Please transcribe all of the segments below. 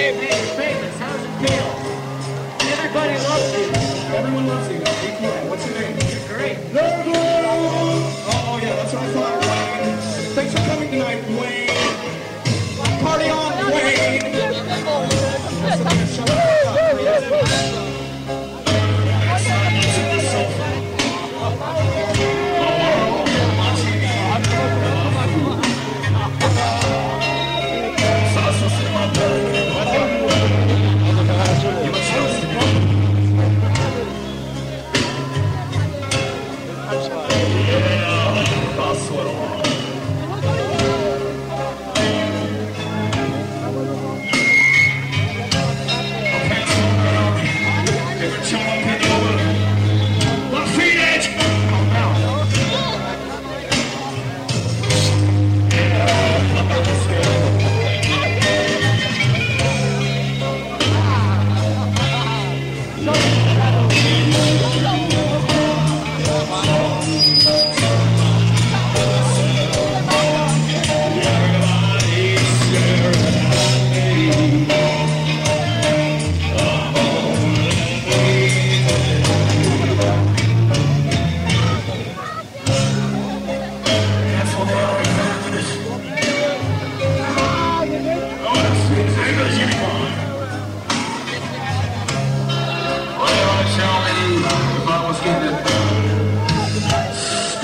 baby, baby. i along.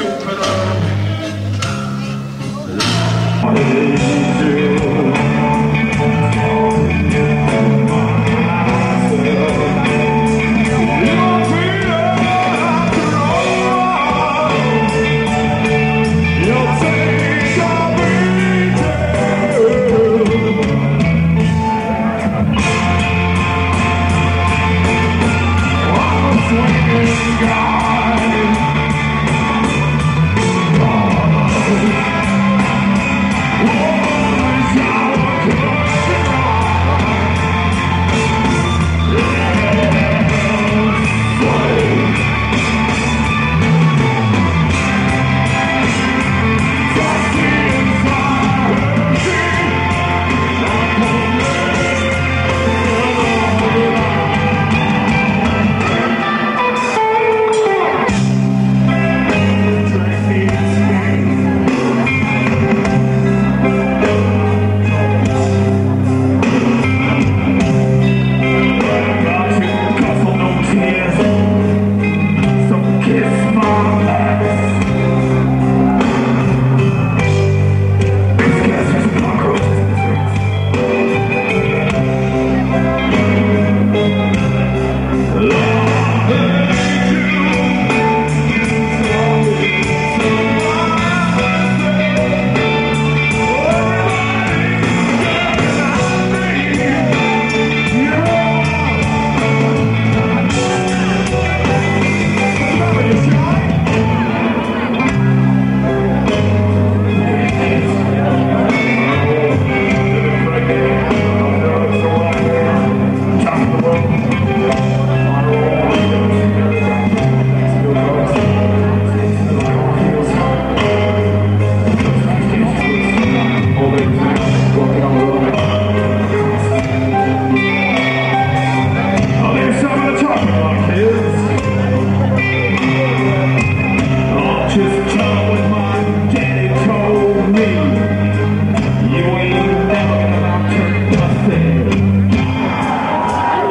you belong.